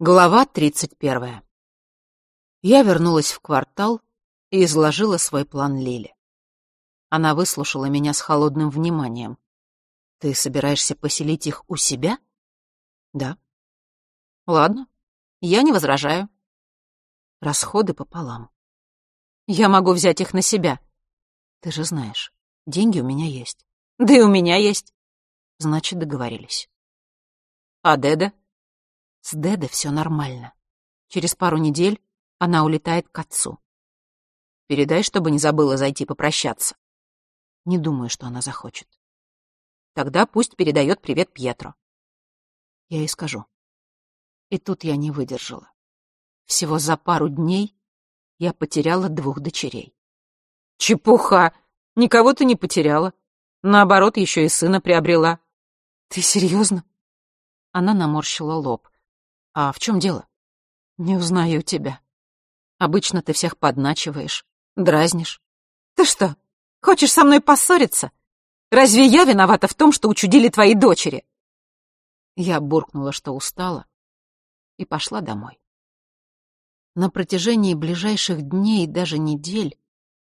Глава тридцать первая. Я вернулась в квартал и изложила свой план Лиле. Она выслушала меня с холодным вниманием. «Ты собираешься поселить их у себя?» «Да». «Ладно, я не возражаю». Расходы пополам. «Я могу взять их на себя». «Ты же знаешь, деньги у меня есть». «Да и у меня есть». «Значит, договорились». «А Деда?» С Дедо все нормально. Через пару недель она улетает к отцу. Передай, чтобы не забыла зайти попрощаться. Не думаю, что она захочет. Тогда пусть передает привет Пьетро. Я ей скажу. И тут я не выдержала. Всего за пару дней я потеряла двух дочерей. Чепуха! Никого ты не потеряла. Наоборот, еще и сына приобрела. Ты серьезно? Она наморщила лоб. «А в чем дело?» «Не узнаю тебя. Обычно ты всех подначиваешь, дразнишь. Ты что, хочешь со мной поссориться? Разве я виновата в том, что учудили твои дочери?» Я буркнула, что устала, и пошла домой. На протяжении ближайших дней и даже недель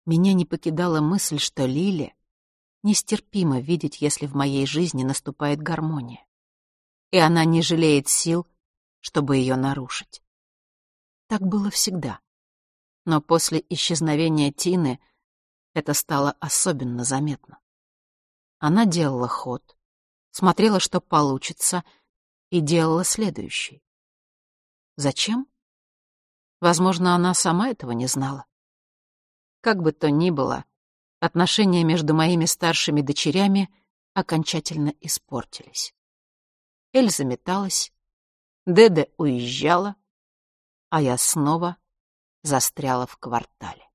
меня не покидала мысль, что Лиле нестерпимо видеть, если в моей жизни наступает гармония. И она не жалеет сил, чтобы ее нарушить. Так было всегда. Но после исчезновения Тины это стало особенно заметно. Она делала ход, смотрела, что получится, и делала следующий. Зачем? Возможно, она сама этого не знала. Как бы то ни было, отношения между моими старшими дочерями окончательно испортились. Эльза металась, Деде уезжала, а я снова застряла в квартале.